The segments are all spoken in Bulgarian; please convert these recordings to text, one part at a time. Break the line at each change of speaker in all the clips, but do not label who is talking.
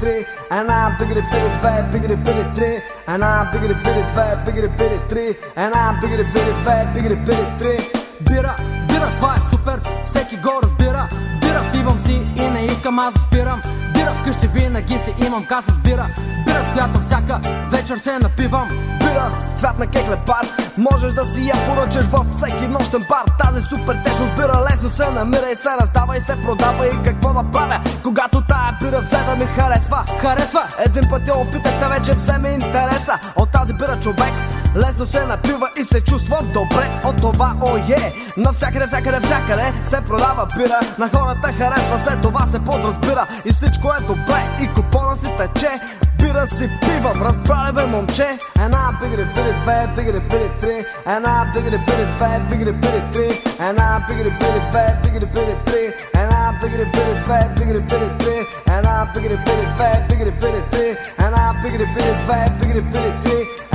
три, една бигри бири две, бигри бири три, една бигри бири две, бигри бири три, една бигри бири две, бигри бири три.
Бира, бира, това е супер, всеки го разбира Бира, пивам си и не искам аз спирам вкъщи винаги си имам каса с бира Бира, с която всяка вечер се напивам.
Бира, с цвят на кекле бар. Можеш да си я поръчаш във всеки нощен бар. Тази супер течност бира лесно се намира и се раздава и се продава. И какво да правя, когато тая бира взе да ми харесва?
Харесва,
Един път я опитахте вече вземе интереса. От тази бира човек Лесно се напива и се чувства добре от това, о е Навсякъде, всякъде, всякъде се продава бира На хората харесва се, това се подразбира И всичко е добре и купона си тече Бира си пивам, разбрали бе момче Една бигри бири две, бигри бири три Една бигри бири две, бигри бири три Една бигри бири две, бигри бири три Една бигри бири две, бигри бири три Една бигри бири две, бигри бири три Една бигри бири две, бигри бири три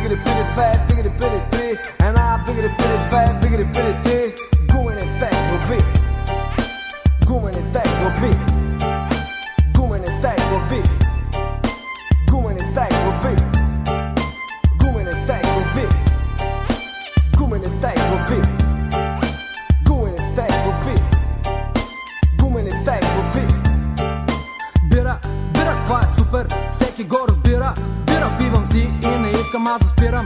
biggity bitty fat, biggity bitty dick, and I'm
biggity bitty fat, biggity bitty thick. going it back with it, going it back with it.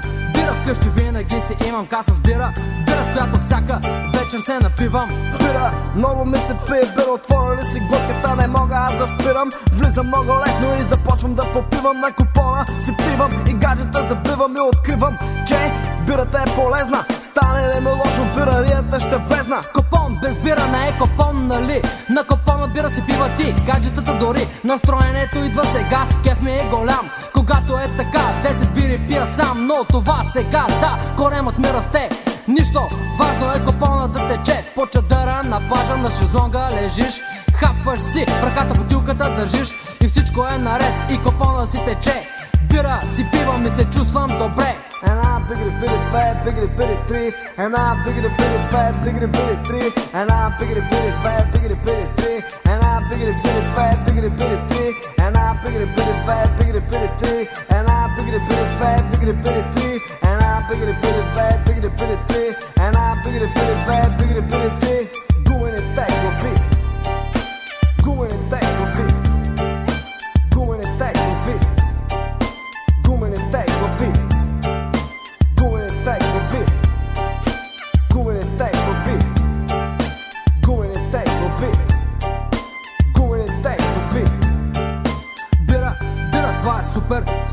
Спирам Бира, вкъщи винаги си имам каса с бира. Бира, с която всяка вечер се напивам.
Бира, много ми се пие бира, отворя ли си глътката, не мога аз да спирам. Влизам много лесно и започвам да попивам на купона. Си пивам и гаджета забивам и откривам, че бирата е полезна. Стане ли ми лошо, бирарията ще влезна
Копон, без бира не е копон, нали? На копона бира си пива ти, гаджетата дори. Настроението идва сега, кеф ми е голям. Когато е така, 10 бири пия сам Но това сега, да, коремът ми расте. Нищо, важно е копона да тече. По чадъра на плажа на шезлонга лежиш. Хапваш си, в ръката бутилката държиш. И всичко е наред и копона си тече. Бира си пивам и се чувствам добре.
Една бигри бири две, бигри бири три. Една бигри бири две, бигри бири три. Една бигри бири две, бигри and I pick it, biggity bitty fat, pick it, biggity bitty three, and I pick it, biggity bitty fat, pick it, biggity bitty three, and I pick it, biggity bitty fat,
pick it, biggity bitty three.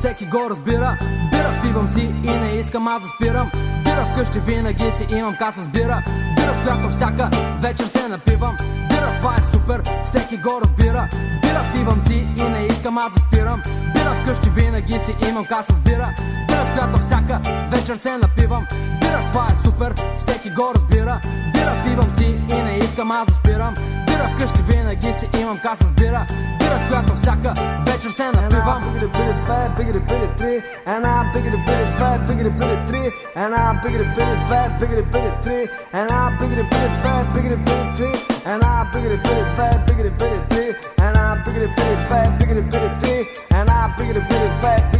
Всеки го разбира. Бира, пивам си и не искам аз да спирам. Бира, вкъщи винаги си имам каса с бира Бира, с която всяка вечер се напивам Бира, това е супер, всеки го разбира. Бира, пивам си и не искам аз да спирам. Бира, вкъщи винаги си имам каса с бира Бира, с която всяка вечер се напивам. Бира, това е супер, всеки го разбира. Бира, пивам си и не искам аз да спирам. Бира, вкъщи винаги си имам каса с бира Бира, с която всяка вечер се
Една
напивам
бигри бири две, бигри бири три. Една бигри бири две, бигри бири три. Една бигри бири две, бигри бири три. Една бигри бири две, бигри бири три and I biggity bitty fat biggity bitty dick, and I biggity bitty fat biggity bitty dick, and I biggity bitty fat